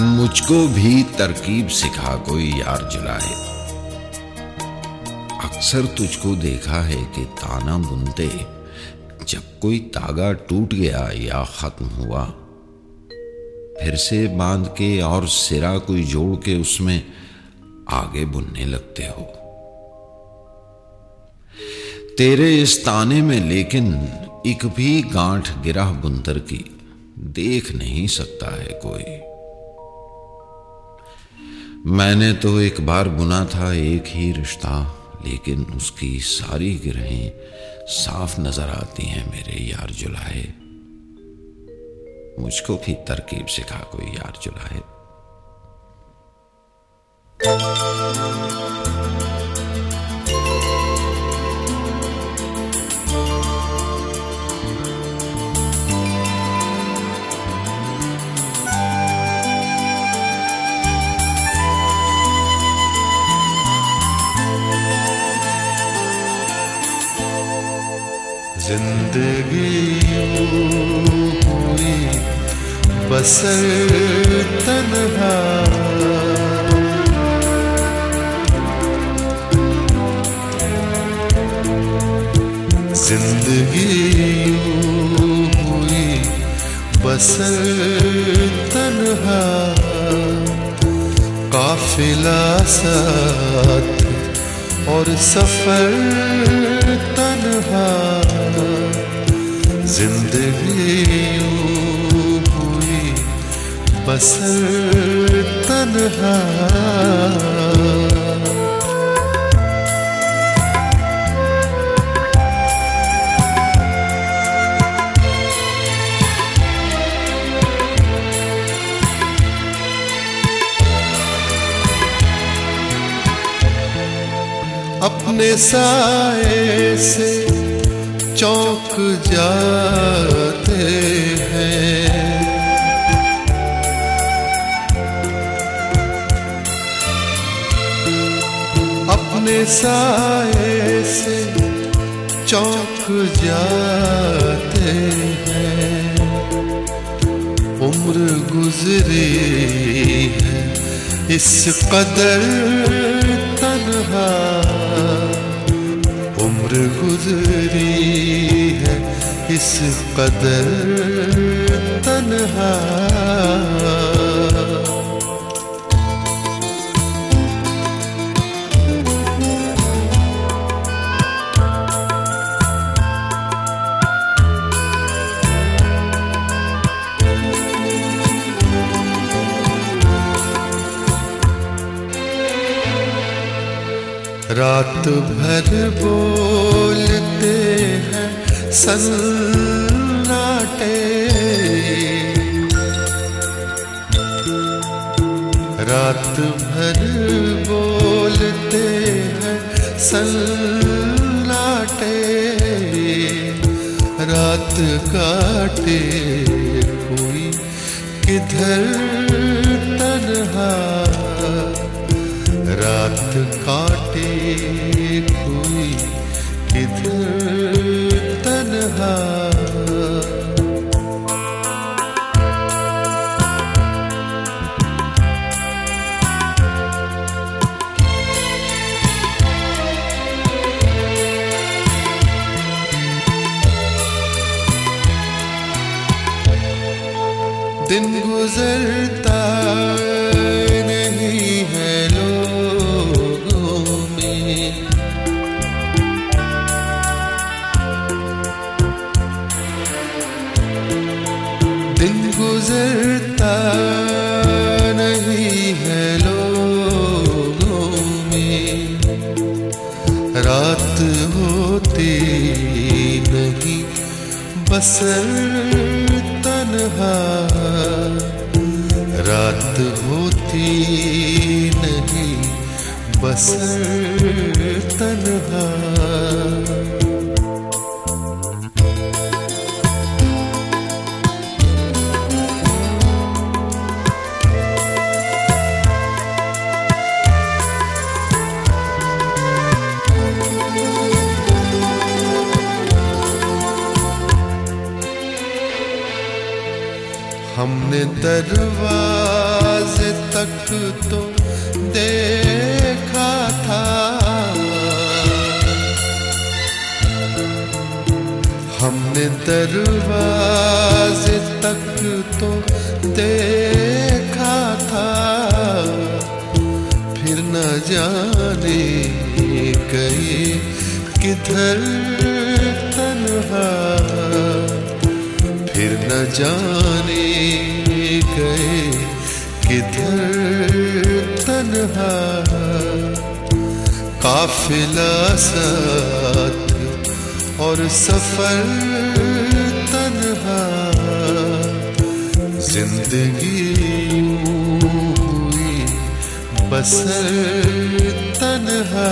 मुझको भी तरकीब सिखा कोई यार जुलाए। अक्सर तुझको देखा है कि ताना बुनते, जब कोई तागा टूट गया या खत्म हुआ, फिर से बाँध के और सिरा कोई जोड़ के उसमें आगे बुनने लगते हो। तेरे इस ताने में लेकिन एक भी गांठ गिरा बुंदर की देख नहीं सकता है कोई। मैंने तो एक बार बुना था एक ही रिश्ता, लेकिन उसकी सारी गिरहें साफ़ नज़र आती हैं मेरे यार जुलाहे। मुझको भी तरकीब सिखा कोई यार जुलाए ज़िंदगी बसर तनहा। ज़िंदगी हुई बसर तनहा। काफिला साथ और सफ़र तनहा। ज़िंदगी हुई बसर तनहा। अपने साए से चौक जाते हैं। अपने साए से चौक जाते हैं। उम्र गुजरी है, इस कदर तनहा गुजरी है इस कदर तनहा। रात भर बोलते हैं सन्नाटे रात भर बोलते हैं सन्नाटे रात काटे कोई किधर तनहा। रात काटे कोई किधर तनहा। दिन गुजरता होती नहीं। बसर तनहा। रात होती नहीं। बसर तनहा। हमने दरवाजे तक तो देखा था। हमने दरवाजे तक तो देखा था। फिर न जाने गए किधर तन्हा। जाने गए किधर तन्हा। काफिला साथ और सफ़र तन्हा। ज़िंदगी हुई बसर तन्हा।